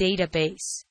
database.